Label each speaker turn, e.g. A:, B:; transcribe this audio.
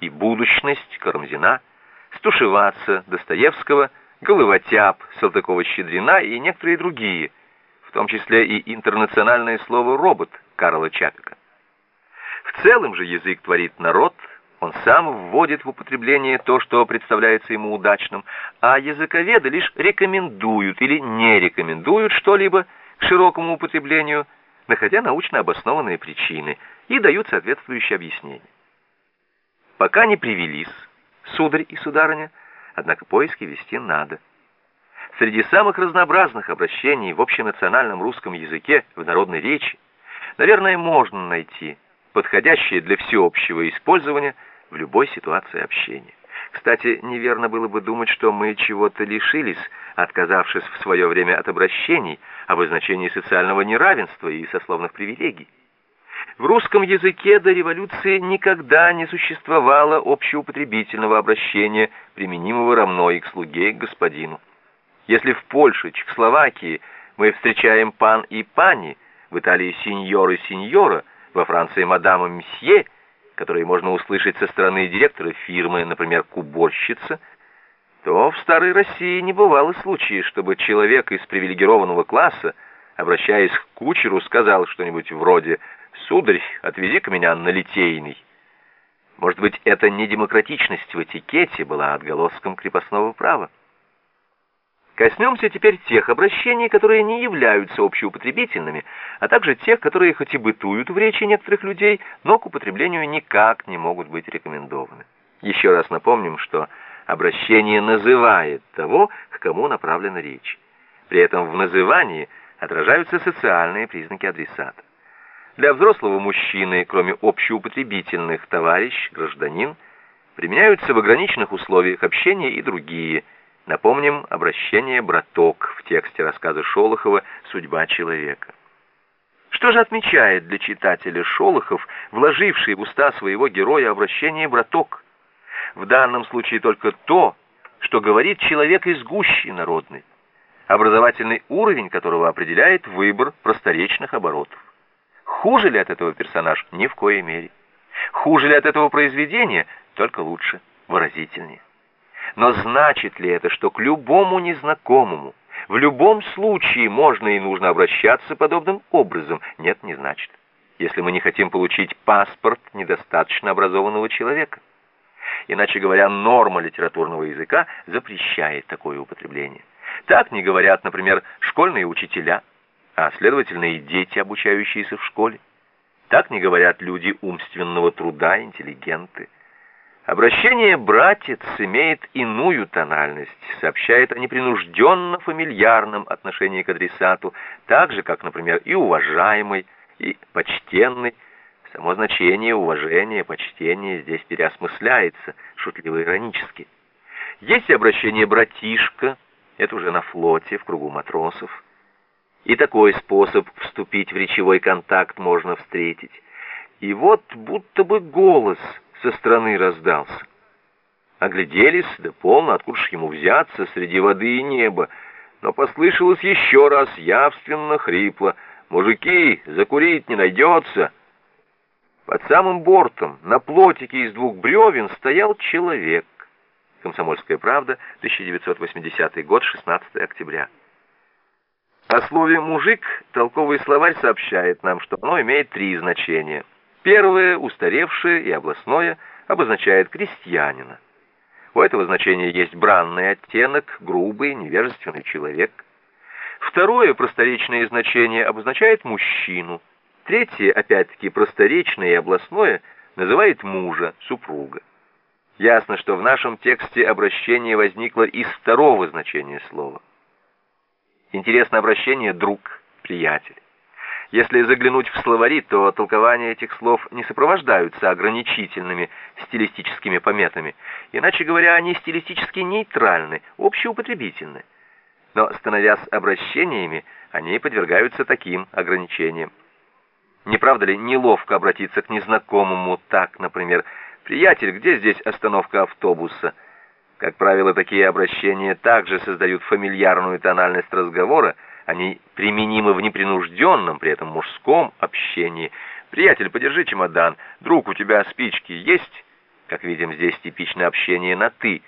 A: и будущность Карамзина, стушеваться Достоевского, головотяп Салтыкова-Щедрина и некоторые другие, в том числе и интернациональное слово «робот» Карла Чапика. В целом же язык творит народ, он сам вводит в употребление то, что представляется ему удачным, а языковеды лишь рекомендуют или не рекомендуют что-либо к широкому употреблению, находя научно обоснованные причины, и дают соответствующие объяснения. Пока не привелись, сударь и сударыня, однако поиски вести надо. Среди самых разнообразных обращений в общенациональном русском языке в народной речи, наверное, можно найти подходящие для всеобщего использования в любой ситуации общения. Кстати, неверно было бы думать, что мы чего-то лишились, отказавшись в свое время от обращений, обозначений социального неравенства и сословных привилегий. В русском языке до революции никогда не существовало общеупотребительного обращения, применимого равно и к слуге, и к господину. Если в Польше, Чехословакии мы встречаем пан и пани, в Италии сеньор и сеньора, во Франции мадам и мсье, которые можно услышать со стороны директора фирмы, например, куборщица, то в старой России не бывало случаев, чтобы человек из привилегированного класса, обращаясь к кучеру, сказал что-нибудь вроде «Сударь, отвези-ка меня на Литейный». Может быть, эта недемократичность в этикете была отголоском крепостного права? Коснемся теперь тех обращений, которые не являются общеупотребительными, а также тех, которые хоть и бытуют в речи некоторых людей, но к употреблению никак не могут быть рекомендованы. Еще раз напомним, что обращение называет того, к кому направлена речь. При этом в назывании отражаются социальные признаки адресата. Для взрослого мужчины, кроме общеупотребительных товарищ, гражданин, применяются в ограниченных условиях общения и другие. Напомним обращение «браток» в тексте рассказа Шолохова «Судьба человека». Что же отмечает для читателя Шолохов, вложивший в уста своего героя обращение «браток»? В данном случае только то, что говорит человек из гущи народной, образовательный уровень которого определяет выбор просторечных оборотов. Хуже ли от этого персонаж? Ни в коей мере. Хуже ли от этого произведения? Только лучше, выразительнее. Но значит ли это, что к любому незнакомому в любом случае можно и нужно обращаться подобным образом? Нет, не значит. Если мы не хотим получить паспорт недостаточно образованного человека. Иначе говоря, норма литературного языка запрещает такое употребление. Так не говорят, например, школьные учителя – а следовательно и дети, обучающиеся в школе. Так не говорят люди умственного труда, интеллигенты. Обращение «братец» имеет иную тональность, сообщает о непринужденно фамильярном отношении к адресату, так же, как, например, и уважаемый, и почтенный. Само значение уважения, почтения здесь переосмысляется, шутливо-иронически. Есть обращение «братишка», это уже на флоте, в кругу матросов. И такой способ вступить в речевой контакт можно встретить. И вот будто бы голос со стороны раздался. Огляделись, да полно, откуда ж ему взяться среди воды и неба. Но послышалось еще раз явственно хрипло. «Мужики, закурить не найдется!» Под самым бортом, на плотике из двух бревен, стоял человек. Комсомольская правда, 1980 год, 16 октября. О слове «мужик» толковый словарь сообщает нам, что оно имеет три значения. Первое, устаревшее и областное, обозначает крестьянина. У этого значения есть бранный оттенок, грубый, невежественный человек. Второе, просторечное значение, обозначает мужчину. Третье, опять-таки просторечное и областное, называет мужа, супруга. Ясно, что в нашем тексте обращение возникло из второго значения слова. Интересно обращение «друг», «приятель». Если заглянуть в словари, то толкования этих слов не сопровождаются ограничительными стилистическими пометами. Иначе говоря, они стилистически нейтральны, общеупотребительны. Но, становясь обращениями, они подвергаются таким ограничениям. Не правда ли неловко обратиться к незнакомому так, например, «Приятель, где здесь остановка автобуса?» Как правило, такие обращения также создают фамильярную тональность разговора, они применимы в непринужденном, при этом мужском общении. «Приятель, подержи чемодан. Друг, у тебя спички есть?» Как видим, здесь типичное общение на «ты»,